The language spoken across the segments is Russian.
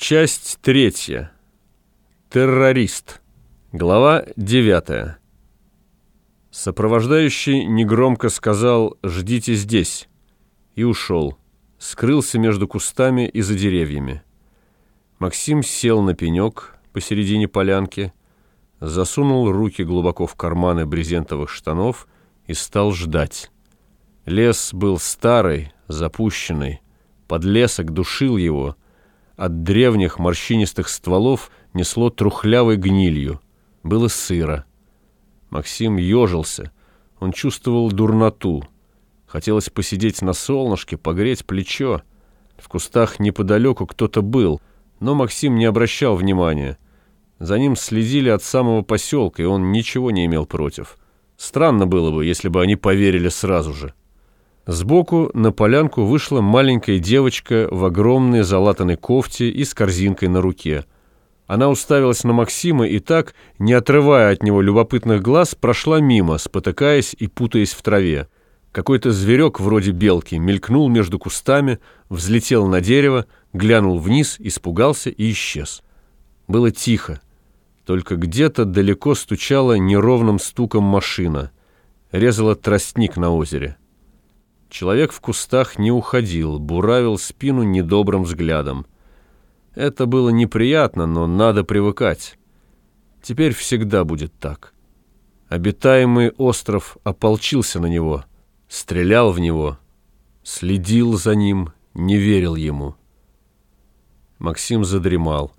Часть третья. Террорист. Глава девятая. Сопровождающий негромко сказал «Ждите здесь» и ушел. Скрылся между кустами и за деревьями. Максим сел на пенек посередине полянки, засунул руки глубоко в карманы брезентовых штанов и стал ждать. Лес был старый, запущенный, подлесок душил его, от древних морщинистых стволов несло трухлявой гнилью, было сыро. Максим ежился, он чувствовал дурноту. Хотелось посидеть на солнышке, погреть плечо. В кустах неподалеку кто-то был, но Максим не обращал внимания. За ним следили от самого поселка, и он ничего не имел против. Странно было бы, если бы они поверили сразу же. Сбоку на полянку вышла маленькая девочка в огромной залатанной кофте и с корзинкой на руке. Она уставилась на Максима и так, не отрывая от него любопытных глаз, прошла мимо, спотыкаясь и путаясь в траве. Какой-то зверек вроде белки мелькнул между кустами, взлетел на дерево, глянул вниз, испугался и исчез. Было тихо. Только где-то далеко стучала неровным стуком машина. Резала тростник на озере. Человек в кустах не уходил, буравил спину недобрым взглядом. Это было неприятно, но надо привыкать. Теперь всегда будет так. Обитаемый остров ополчился на него, стрелял в него, следил за ним, не верил ему. Максим задремал.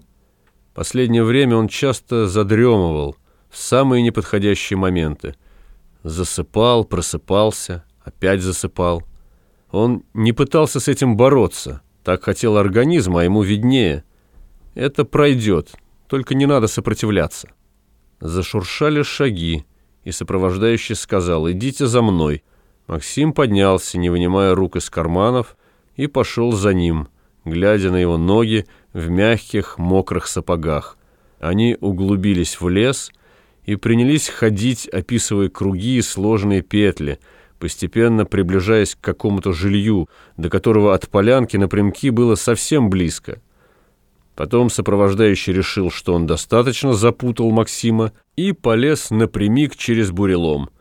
Последнее время он часто задремывал в самые неподходящие моменты. Засыпал, просыпался, опять засыпал. Он не пытался с этим бороться. Так хотел организм, а ему виднее. Это пройдет, только не надо сопротивляться. Зашуршали шаги, и сопровождающий сказал «Идите за мной». Максим поднялся, не вынимая рук из карманов, и пошел за ним, глядя на его ноги в мягких, мокрых сапогах. Они углубились в лес и принялись ходить, описывая круги и сложные петли – постепенно приближаясь к какому-то жилью, до которого от полянки напрямки было совсем близко. Потом сопровождающий решил, что он достаточно запутал Максима и полез напрямик через бурелом.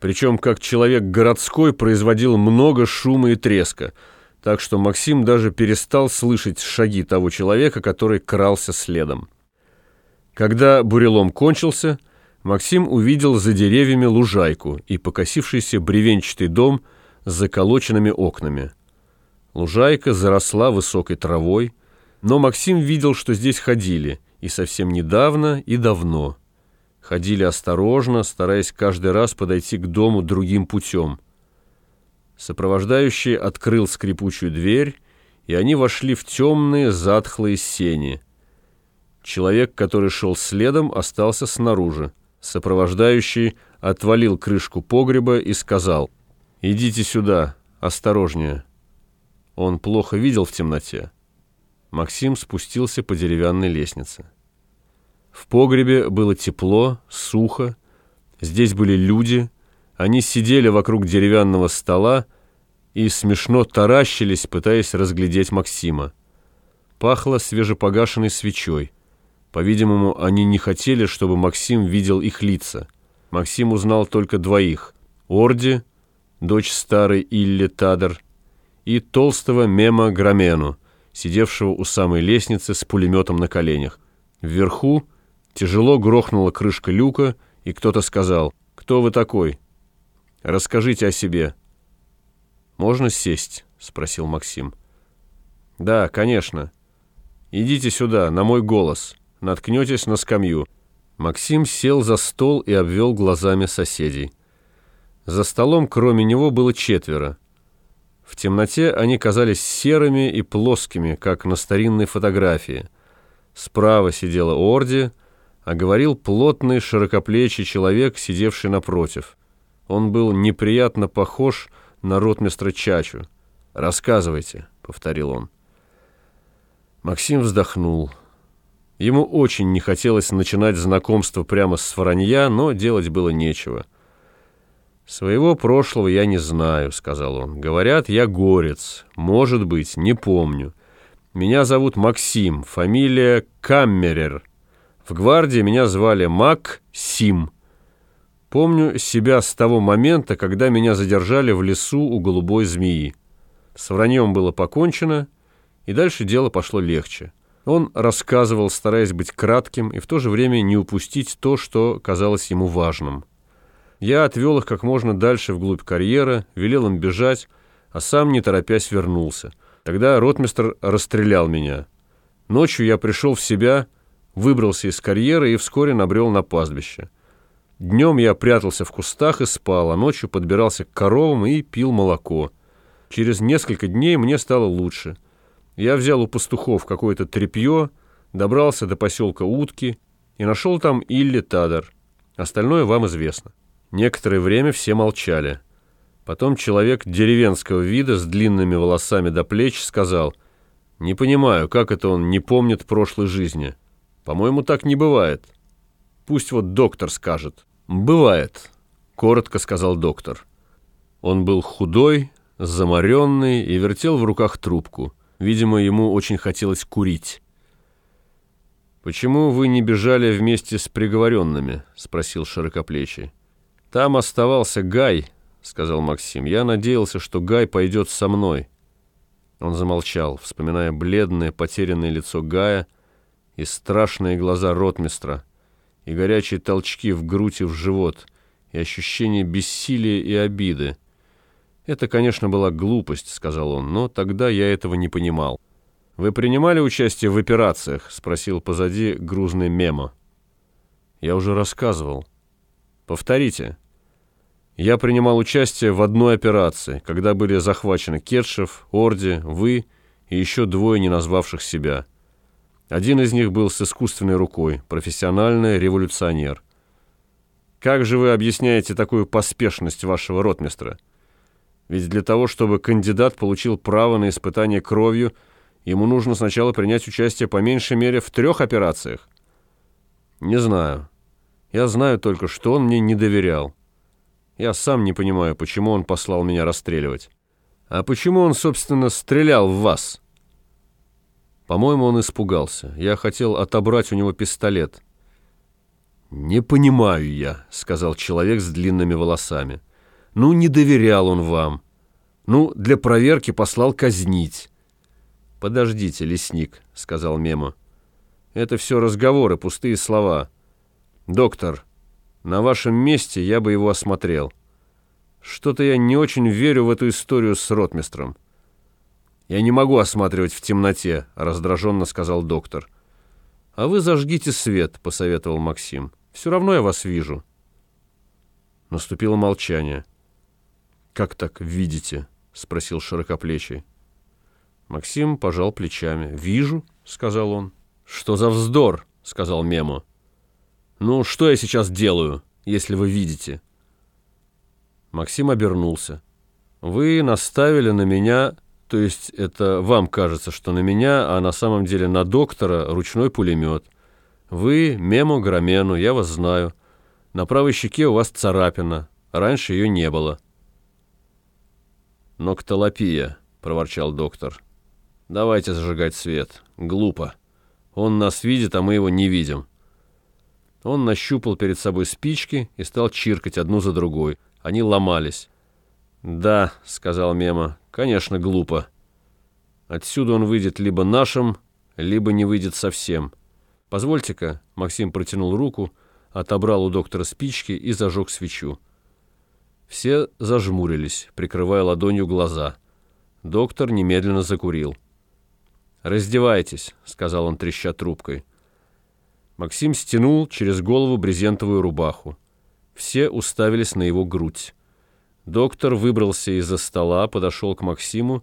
Причем, как человек городской, производил много шума и треска, так что Максим даже перестал слышать шаги того человека, который крался следом. Когда бурелом кончился, Максим увидел за деревьями лужайку и покосившийся бревенчатый дом с заколоченными окнами. Лужайка заросла высокой травой, но Максим видел, что здесь ходили, и совсем недавно, и давно. Ходили осторожно, стараясь каждый раз подойти к дому другим путем. Сопровождающий открыл скрипучую дверь, и они вошли в темные затхлые сени. Человек, который шел следом, остался снаружи. Сопровождающий отвалил крышку погреба и сказал, «Идите сюда, осторожнее». Он плохо видел в темноте. Максим спустился по деревянной лестнице. В погребе было тепло, сухо. Здесь были люди. Они сидели вокруг деревянного стола и смешно таращились, пытаясь разглядеть Максима. Пахло свежепогашенной свечой. По-видимому, они не хотели, чтобы Максим видел их лица. Максим узнал только двоих. Орди, дочь старой Илли Тадер, и толстого Мема Громену, сидевшего у самой лестницы с пулеметом на коленях. Вверху тяжело грохнула крышка люка, и кто-то сказал, «Кто вы такой? Расскажите о себе». «Можно сесть?» — спросил Максим. «Да, конечно. Идите сюда, на мой голос» наткнетесь на скамью». Максим сел за стол и обвел глазами соседей. За столом, кроме него, было четверо. В темноте они казались серыми и плоскими, как на старинной фотографии. Справа сидела Орди, а говорил плотный, широкоплечий человек, сидевший напротив. Он был неприятно похож на ротмистра Чачу. «Рассказывайте», — повторил он. Максим вздохнул. Ему очень не хотелось начинать знакомство прямо с вранья, но делать было нечего. «Своего прошлого я не знаю», — сказал он. «Говорят, я горец. Может быть, не помню. Меня зовут Максим, фамилия Каммерер. В гвардии меня звали Максим. Помню себя с того момента, когда меня задержали в лесу у голубой змеи. С враньем было покончено, и дальше дело пошло легче. Он рассказывал, стараясь быть кратким и в то же время не упустить то, что казалось ему важным. Я отвел их как можно дальше вглубь карьера, велел им бежать, а сам, не торопясь, вернулся. Тогда ротмистр расстрелял меня. Ночью я пришел в себя, выбрался из карьера и вскоре набрел на пастбище. Днем я прятался в кустах и спал, а ночью подбирался к коровам и пил молоко. Через несколько дней мне стало лучше. Я взял у пастухов какое-то тряпье, добрался до поселка Утки и нашел там Илли Тадар. Остальное вам известно. Некоторое время все молчали. Потом человек деревенского вида с длинными волосами до плеч сказал, «Не понимаю, как это он не помнит прошлой жизни. По-моему, так не бывает. Пусть вот доктор скажет». «Бывает», — коротко сказал доктор. Он был худой, заморенный и вертел в руках трубку. Видимо, ему очень хотелось курить. «Почему вы не бежали вместе с приговоренными?» — спросил широкоплечий. «Там оставался Гай», — сказал Максим. «Я надеялся, что Гай пойдет со мной». Он замолчал, вспоминая бледное, потерянное лицо Гая и страшные глаза ротмистра, и горячие толчки в грудь и в живот, и ощущение бессилия и обиды. «Это, конечно, была глупость», — сказал он, — «но тогда я этого не понимал». «Вы принимали участие в операциях?» — спросил позади грузный Мемо. «Я уже рассказывал». «Повторите». «Я принимал участие в одной операции, когда были захвачены Кетшев, Орди, вы и еще двое не назвавших себя. Один из них был с искусственной рукой, профессиональный революционер. Как же вы объясняете такую поспешность вашего ротмистра?» Ведь для того, чтобы кандидат получил право на испытание кровью, ему нужно сначала принять участие по меньшей мере в трех операциях. Не знаю. Я знаю только, что он мне не доверял. Я сам не понимаю, почему он послал меня расстреливать. А почему он, собственно, стрелял в вас? По-моему, он испугался. Я хотел отобрать у него пистолет. «Не понимаю я», — сказал человек с длинными волосами. Ну, не доверял он вам. Ну, для проверки послал казнить. «Подождите, лесник», — сказал Мемо. «Это все разговоры, пустые слова. Доктор, на вашем месте я бы его осмотрел. Что-то я не очень верю в эту историю с ротмистром». «Я не могу осматривать в темноте», — раздраженно сказал доктор. «А вы зажгите свет», — посоветовал Максим. «Все равно я вас вижу». Наступило молчание. «Как так видите?» — спросил широкоплечий. Максим пожал плечами. «Вижу», — сказал он. «Что за вздор?» — сказал Мемо. «Ну, что я сейчас делаю, если вы видите?» Максим обернулся. «Вы наставили на меня, то есть это вам кажется, что на меня, а на самом деле на доктора ручной пулемет. Вы, Мемо Громену, я вас знаю. На правой щеке у вас царапина, раньше ее не было». «Ноктолопия», — проворчал доктор. «Давайте зажигать свет. Глупо. Он нас видит, а мы его не видим». Он нащупал перед собой спички и стал чиркать одну за другой. Они ломались. «Да», — сказал Мема, — «конечно, глупо. Отсюда он выйдет либо нашим, либо не выйдет совсем. Позвольте-ка», — Максим протянул руку, отобрал у доктора спички и зажег свечу. Все зажмурились, прикрывая ладонью глаза. Доктор немедленно закурил. «Раздевайтесь», — сказал он, треща трубкой. Максим стянул через голову брезентовую рубаху. Все уставились на его грудь. Доктор выбрался из-за стола, подошел к Максиму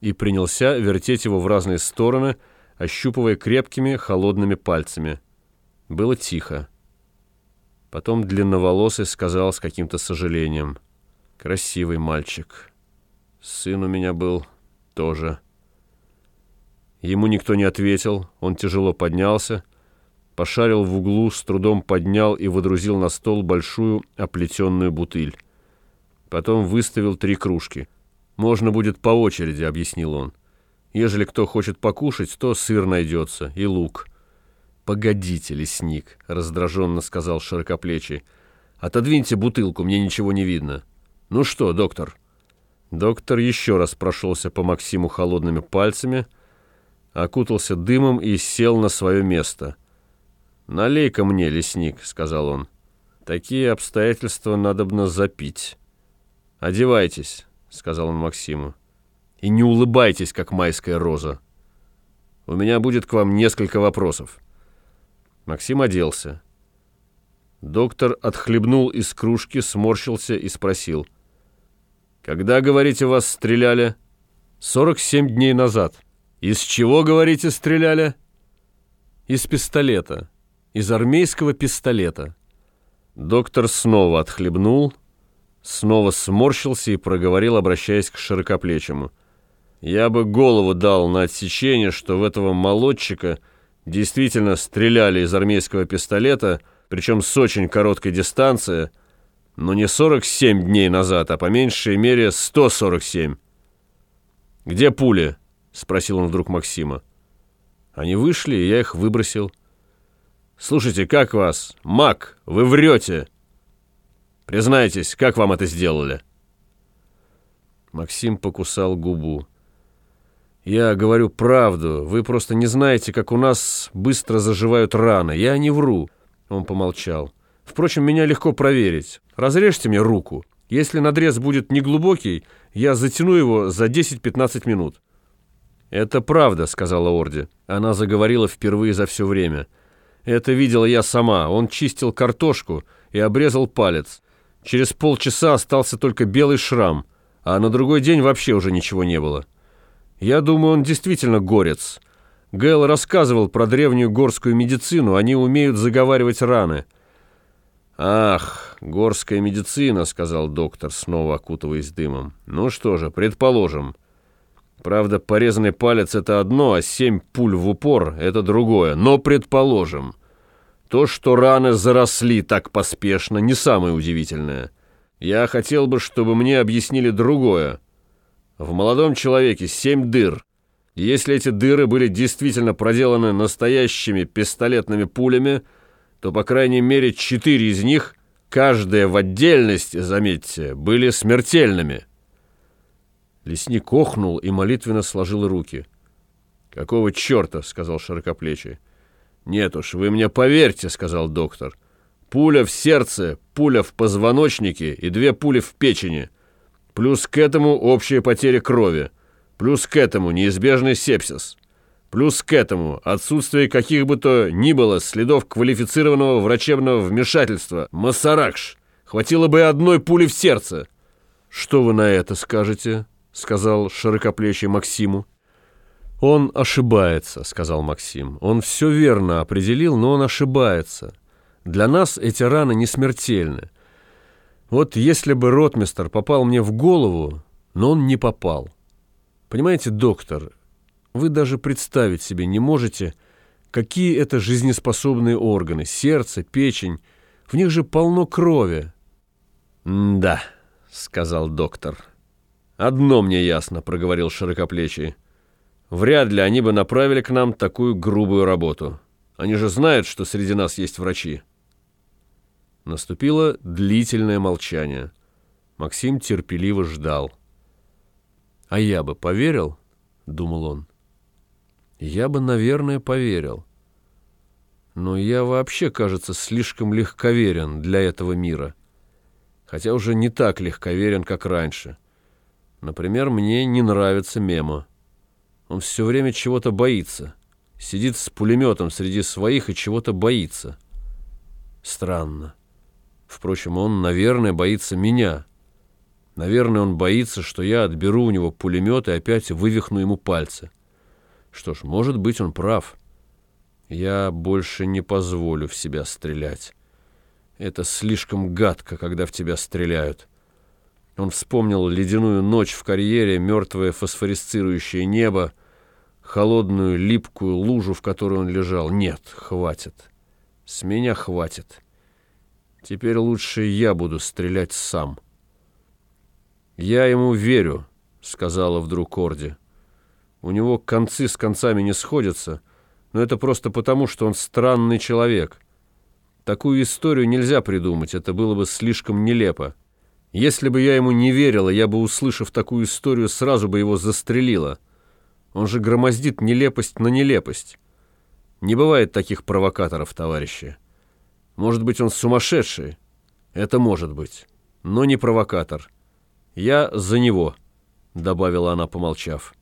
и принялся вертеть его в разные стороны, ощупывая крепкими холодными пальцами. Было тихо. Потом длинноволосый сказал с каким-то сожалением. «Красивый мальчик. Сын у меня был тоже». Ему никто не ответил, он тяжело поднялся, пошарил в углу, с трудом поднял и водрузил на стол большую оплетенную бутыль. Потом выставил три кружки. «Можно будет по очереди», — объяснил он. Ежели кто хочет покушать, то сыр найдется и лук». «Погодите, лесник», — раздраженно сказал широкоплечий. «Отодвиньте бутылку, мне ничего не видно». «Ну что, доктор?» Доктор еще раз прошелся по Максиму холодными пальцами, окутался дымом и сел на свое место. «Налей-ка мне, лесник», — сказал он. «Такие обстоятельства надобно запить». «Одевайтесь», — сказал он Максиму. «И не улыбайтесь, как майская роза. У меня будет к вам несколько вопросов». Максим оделся. Доктор отхлебнул из кружки, сморщился и спросил. «Когда, говорите, вас стреляли?» «Сорок семь дней назад». «Из чего, говорите, стреляли?» «Из пистолета. Из армейского пистолета». Доктор снова отхлебнул, снова сморщился и проговорил, обращаясь к широкоплечему. «Я бы голову дал на отсечение, что в этого молодчика...» действительно стреляли из армейского пистолета, причем с очень короткой дистанции, но не 47 дней назад, а по меньшей мере 147. «Где пули?» — спросил он вдруг Максима. Они вышли, и я их выбросил. «Слушайте, как вас? Мак, вы врете!» «Признайтесь, как вам это сделали?» Максим покусал губу. «Я говорю правду. Вы просто не знаете, как у нас быстро заживают раны. Я не вру». Он помолчал. «Впрочем, меня легко проверить. Разрежьте мне руку. Если надрез будет неглубокий, я затяну его за 10-15 минут». «Это правда», — сказала Орди. Она заговорила впервые за все время. «Это видела я сама. Он чистил картошку и обрезал палец. Через полчаса остался только белый шрам, а на другой день вообще уже ничего не было». Я думаю, он действительно горец. Гэл рассказывал про древнюю горскую медицину, они умеют заговаривать раны. «Ах, горская медицина», — сказал доктор, снова окутываясь дымом. «Ну что же, предположим. Правда, порезанный палец — это одно, а семь пуль в упор — это другое. Но предположим. То, что раны заросли так поспешно, не самое удивительное. Я хотел бы, чтобы мне объяснили другое. В молодом человеке семь дыр. если эти дыры были действительно проделаны настоящими пистолетными пулями, то, по крайней мере, четыре из них, каждая в отдельности, заметьте, были смертельными. Лесник охнул и молитвенно сложил руки. «Какого черта?» — сказал широкоплечий. «Нет уж, вы мне поверьте», — сказал доктор. «Пуля в сердце, пуля в позвоночнике и две пули в печени. Плюс к этому общая потеря крови. Плюс к этому неизбежный сепсис. Плюс к этому отсутствие каких бы то ни было следов квалифицированного врачебного вмешательства. Масаракш. Хватило бы одной пули в сердце. «Что вы на это скажете?» — сказал широкоплечий Максиму. «Он ошибается», — сказал Максим. «Он все верно определил, но он ошибается. Для нас эти раны не смертельны. Вот если бы ротмистер попал мне в голову, но он не попал. Понимаете, доктор, вы даже представить себе не можете, какие это жизнеспособные органы, сердце, печень. В них же полно крови. «Да», — сказал доктор. «Одно мне ясно», — проговорил широкоплечий. «Вряд ли они бы направили к нам такую грубую работу. Они же знают, что среди нас есть врачи». Наступило длительное молчание. Максим терпеливо ждал. «А я бы поверил?» — думал он. «Я бы, наверное, поверил. Но я вообще, кажется, слишком легковерен для этого мира. Хотя уже не так легковерен, как раньше. Например, мне не нравится Мемо. Он все время чего-то боится. Сидит с пулеметом среди своих и чего-то боится. Странно. Впрочем, он, наверное, боится меня. Наверное, он боится, что я отберу у него пулемет и опять вывихну ему пальцы. Что ж, может быть, он прав. Я больше не позволю в себя стрелять. Это слишком гадко, когда в тебя стреляют. Он вспомнил ледяную ночь в карьере, мертвое фосфорисцирующее небо, холодную липкую лужу, в которой он лежал. Нет, хватит. С меня хватит. Теперь лучше я буду стрелять сам. «Я ему верю», — сказала вдруг Орди. У него концы с концами не сходятся, но это просто потому, что он странный человек. Такую историю нельзя придумать, это было бы слишком нелепо. Если бы я ему не верила, я бы, услышав такую историю, сразу бы его застрелила. Он же громоздит нелепость на нелепость. Не бывает таких провокаторов, товарищи. Может быть, он сумасшедший? Это может быть. Но не провокатор. Я за него, добавила она, помолчав.